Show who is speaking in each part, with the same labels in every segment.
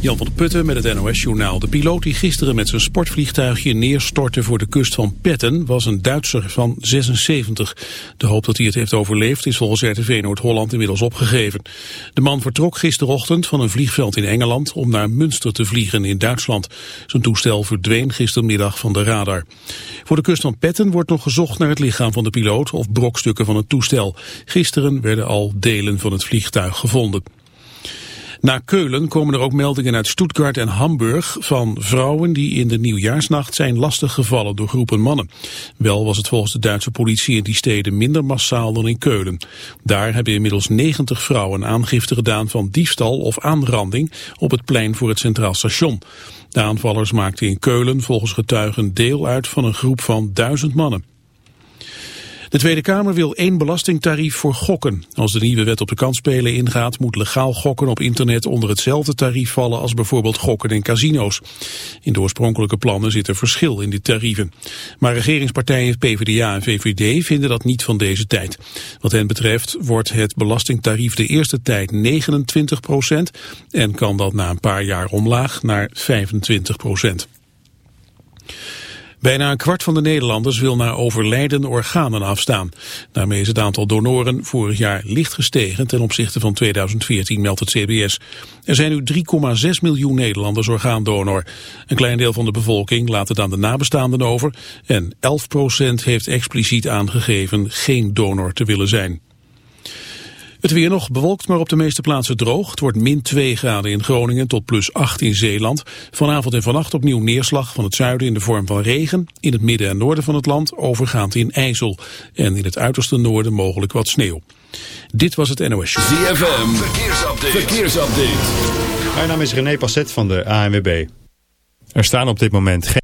Speaker 1: Jan van der Putten met het NOS-journaal. De piloot die gisteren met zijn sportvliegtuigje neerstortte voor de kust van Petten was een Duitser van 76. De hoop dat hij het heeft overleefd is volgens RTV Noord-Holland inmiddels opgegeven. De man vertrok gisterochtend van een vliegveld in Engeland om naar Münster te vliegen in Duitsland. Zijn toestel verdween gistermiddag van de radar. Voor de kust van Petten wordt nog gezocht naar het lichaam van de piloot of brokstukken van het toestel. Gisteren werden al delen van het vliegtuig gevonden. Na Keulen komen er ook meldingen uit Stuttgart en Hamburg van vrouwen die in de nieuwjaarsnacht zijn lastiggevallen door groepen mannen. Wel was het volgens de Duitse politie in die steden minder massaal dan in Keulen. Daar hebben inmiddels 90 vrouwen aangifte gedaan van diefstal of aanranding op het plein voor het Centraal Station. De aanvallers maakten in Keulen volgens getuigen deel uit van een groep van duizend mannen. De Tweede Kamer wil één belastingtarief voor gokken. Als de nieuwe wet op de kansspelen ingaat, moet legaal gokken op internet onder hetzelfde tarief vallen als bijvoorbeeld gokken in casino's. In de oorspronkelijke plannen zit er verschil in die tarieven. Maar regeringspartijen PvdA en VVD vinden dat niet van deze tijd. Wat hen betreft wordt het belastingtarief de eerste tijd 29 procent en kan dat na een paar jaar omlaag naar 25 procent. Bijna een kwart van de Nederlanders wil na overlijden organen afstaan. Daarmee is het aantal donoren vorig jaar licht gestegen ten opzichte van 2014, meldt het CBS. Er zijn nu 3,6 miljoen Nederlanders orgaandonor. Een klein deel van de bevolking laat het aan de nabestaanden over en 11% heeft expliciet aangegeven geen donor te willen zijn. Het weer nog bewolkt, maar op de meeste plaatsen droog. Het wordt min 2 graden in Groningen tot plus 8 in Zeeland. Vanavond en vannacht opnieuw neerslag van het zuiden in de vorm van regen. In het midden en noorden van het land overgaand in IJssel. En in het uiterste noorden mogelijk wat sneeuw. Dit was het NOS Show.
Speaker 2: ZFM, verkeersupdate. verkeersupdate.
Speaker 3: Mijn naam is René Passet van de ANWB. Er staan op dit moment geen...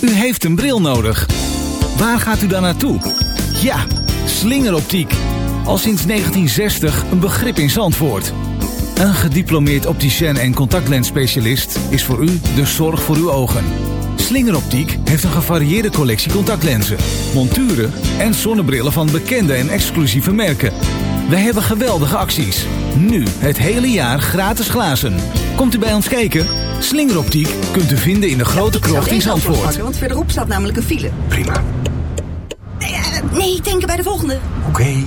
Speaker 4: U heeft een bril nodig. Waar gaat u dan naartoe? Ja, slingeroptiek al sinds 1960 een begrip in Zandvoort. Een gediplomeerd opticien en contactlensspecialist is voor u de zorg voor uw ogen. Slingeroptiek heeft een gevarieerde collectie contactlenzen, monturen en zonnebrillen van bekende en exclusieve merken. Wij hebben geweldige acties. Nu het hele jaar gratis glazen. Komt u bij ons kijken? Slingeroptiek kunt u vinden in de grote krocht in Zandvoort.
Speaker 5: Want verderop staat namelijk een file.
Speaker 6: Prima.
Speaker 5: Nee, nee ik denk bij de volgende.
Speaker 6: Oké.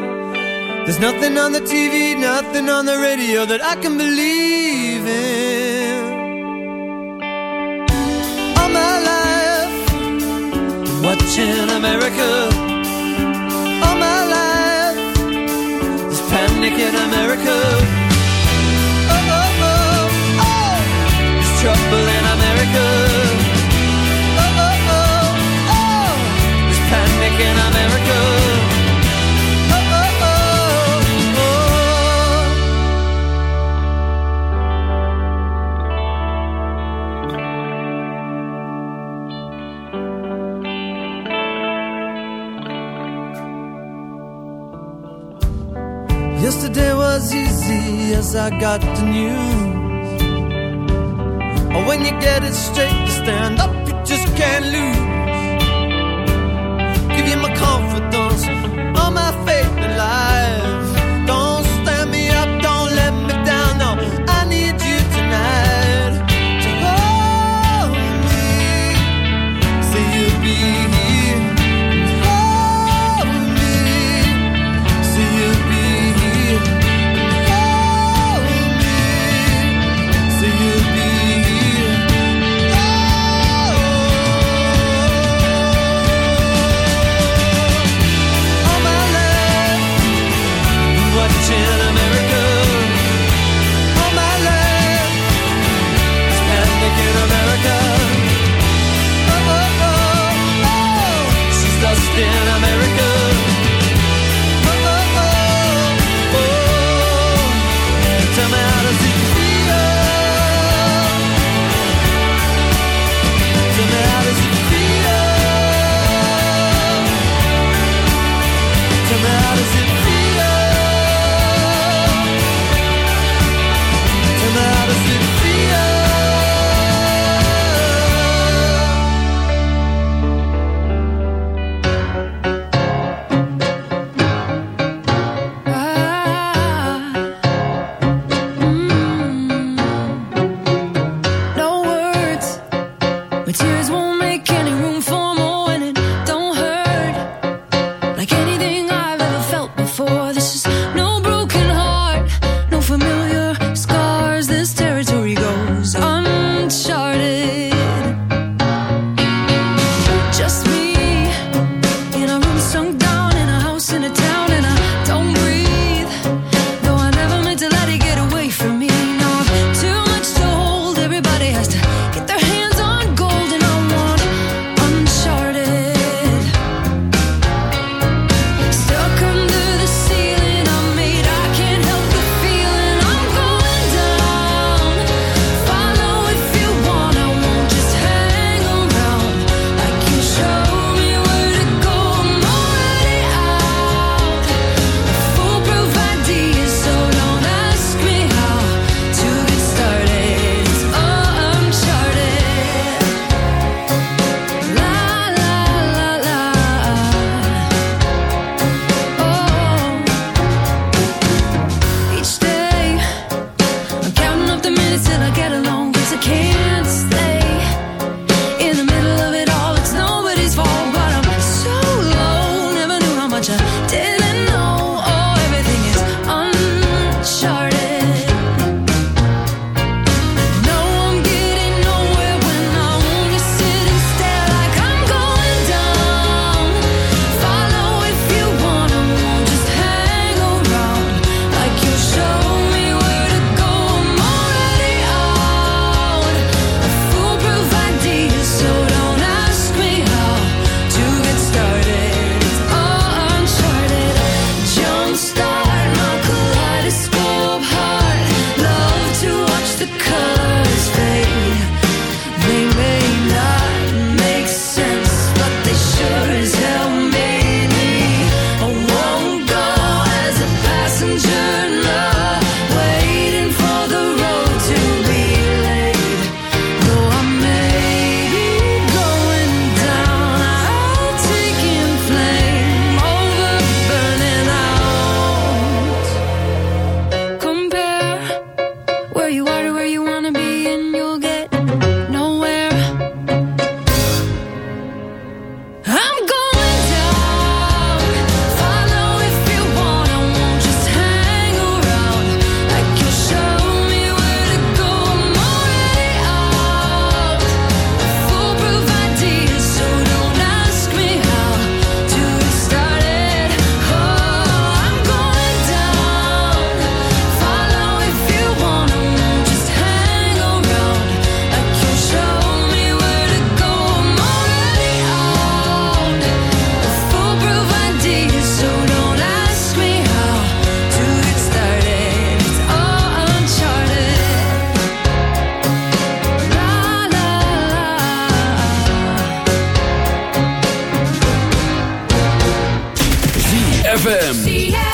Speaker 7: There's nothing on the TV, nothing on the radio that I can believe in. All my life, watching America. All my life, there's panic in America. Got the news. Oh, when you get it straight, you stand up, how does it
Speaker 8: ZFM.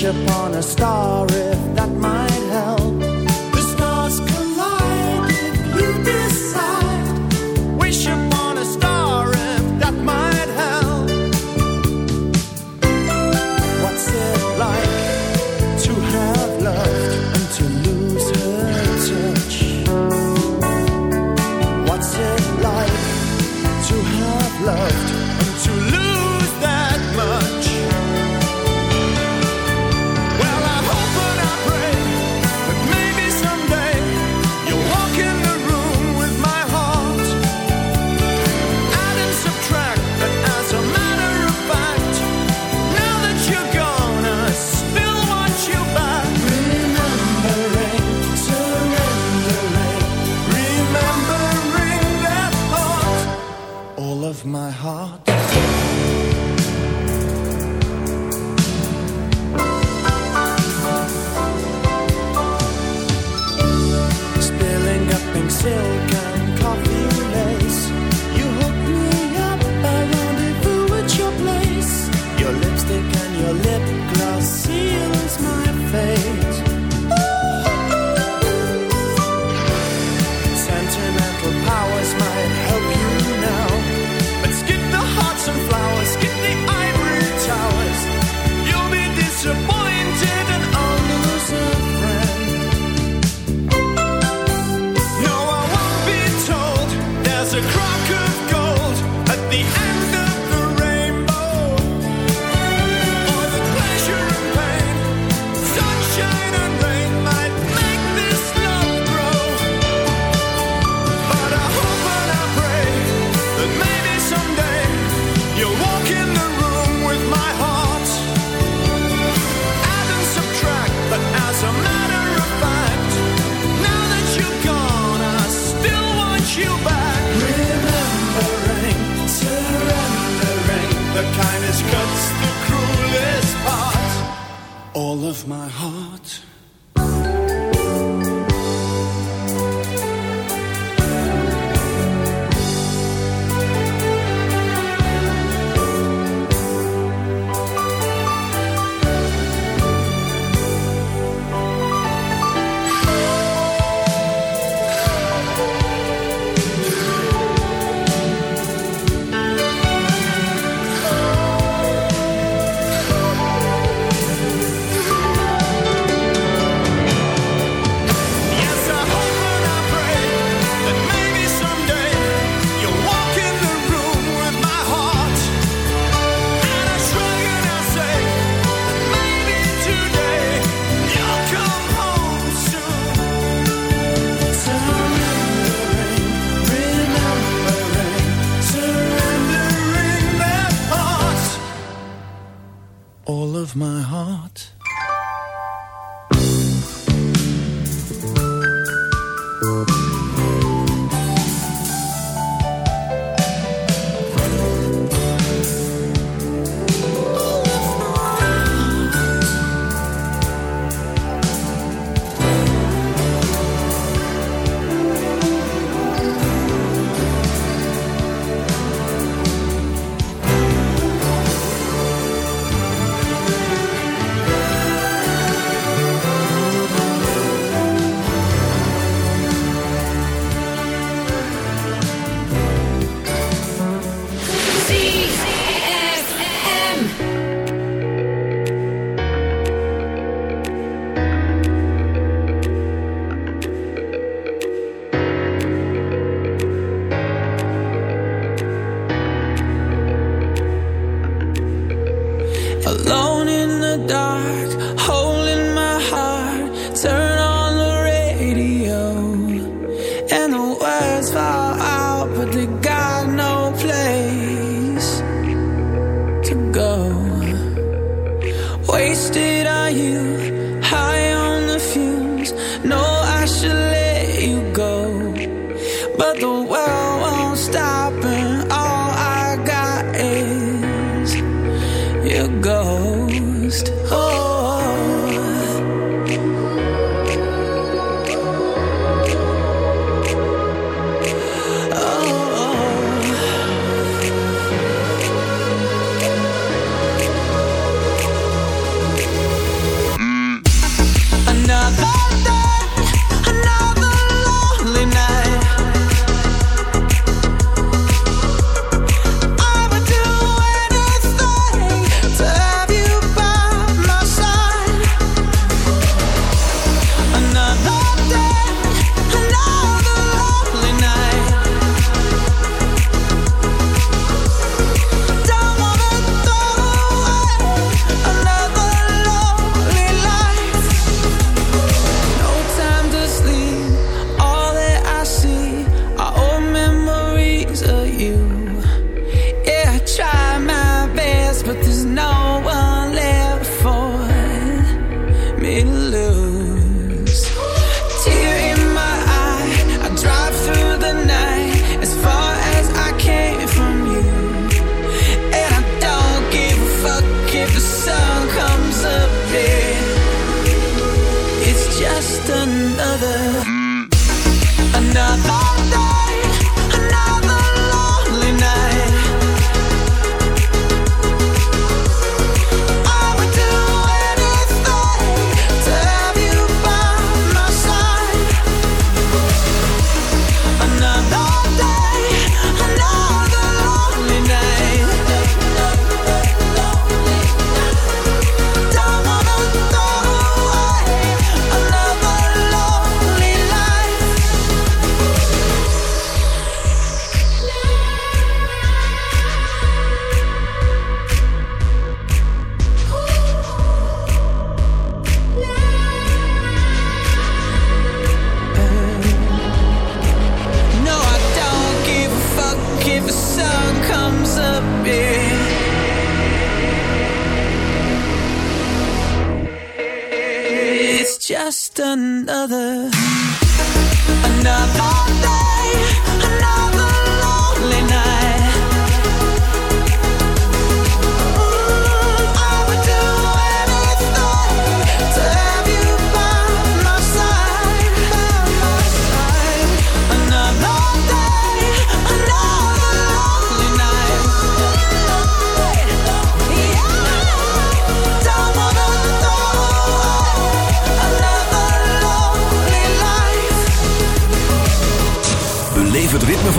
Speaker 9: wish upon a star if that
Speaker 2: might.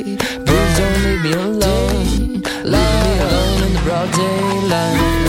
Speaker 10: Please
Speaker 11: broad daylight.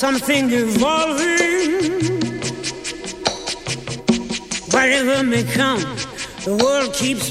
Speaker 11: something evolving. Wherever may come, the world keeps